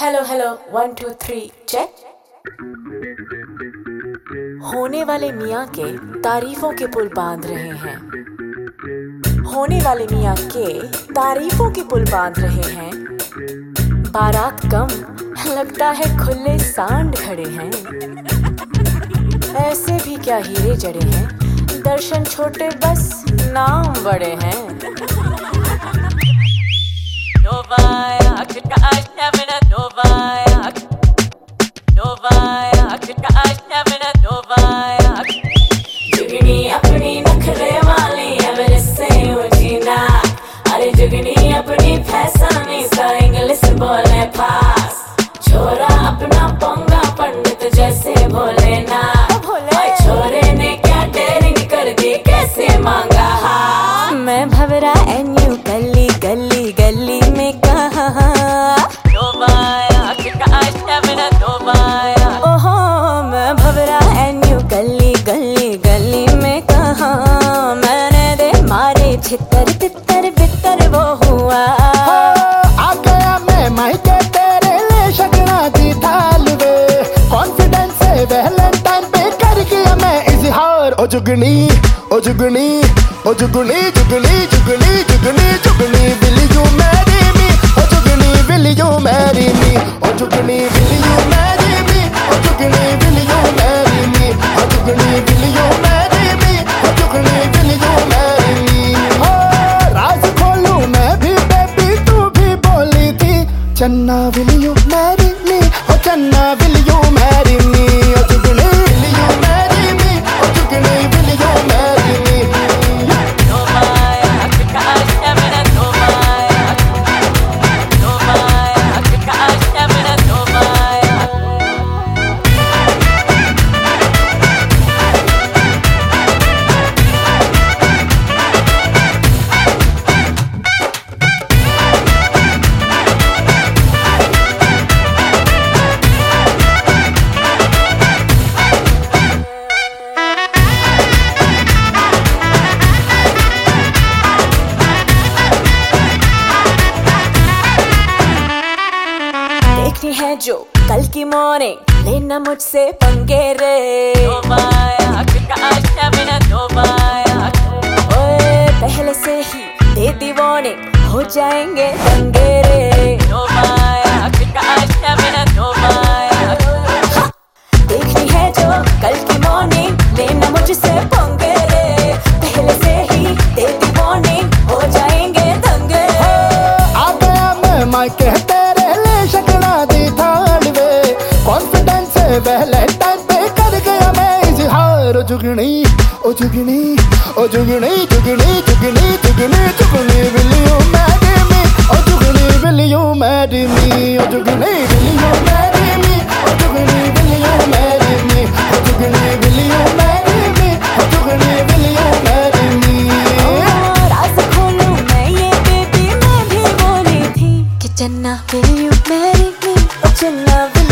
Hello hello one two three check होने वाले मियाँ के तारीफों के पुल बाँध रहे हैं। होने वाले मियाँ के तारीफों के पुल बाँध रहे हैं। बारात कम, लगता है खुले सांड खड़े हैं। ऐसे भी क्या हीरे जड़े हैं? दर्शन छोटे बस, नाम बड़े हैं। अपनी नखरे वाली ना अरे जुगनी अपनी सा इंग्लिश बोले पास छोरा अपना पोंगा पंडित जैसे भोले ना भीतर वो हुआ। आ गया मैं तेरे ले शकना की थाल वे। कॉन्फिडेंस से पे कर गया मैं इजहार। ओ जुगनी ओ जुगनी ओ जुगनी Jugni Jugni Jugni Jugni will Channa, will you marry me? Oh, Channa, will you marry me? देखनी है जो कल की मॉर्निंग लेना मुझसे पंगे रे. ओए पहले से ही दे दी वार्निंग हो जाएँगे दंगे वैलेंटाइन पे कर गया मैं इजहार जुगनी, ओ जुगनी ओ जुगनी Jugni Jugni Jugni Jugni will you marry me O Jugni will you marry me O Jugni will you marry marry marry marry चन्ना, will